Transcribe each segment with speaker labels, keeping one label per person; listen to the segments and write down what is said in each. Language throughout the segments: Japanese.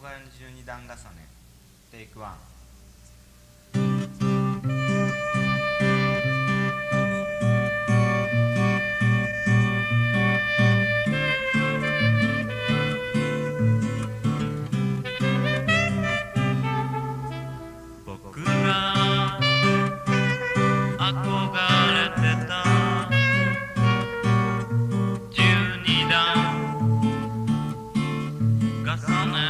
Speaker 1: 憧12段重ねテイクワン。
Speaker 2: 重ね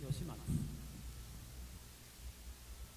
Speaker 3: 吉松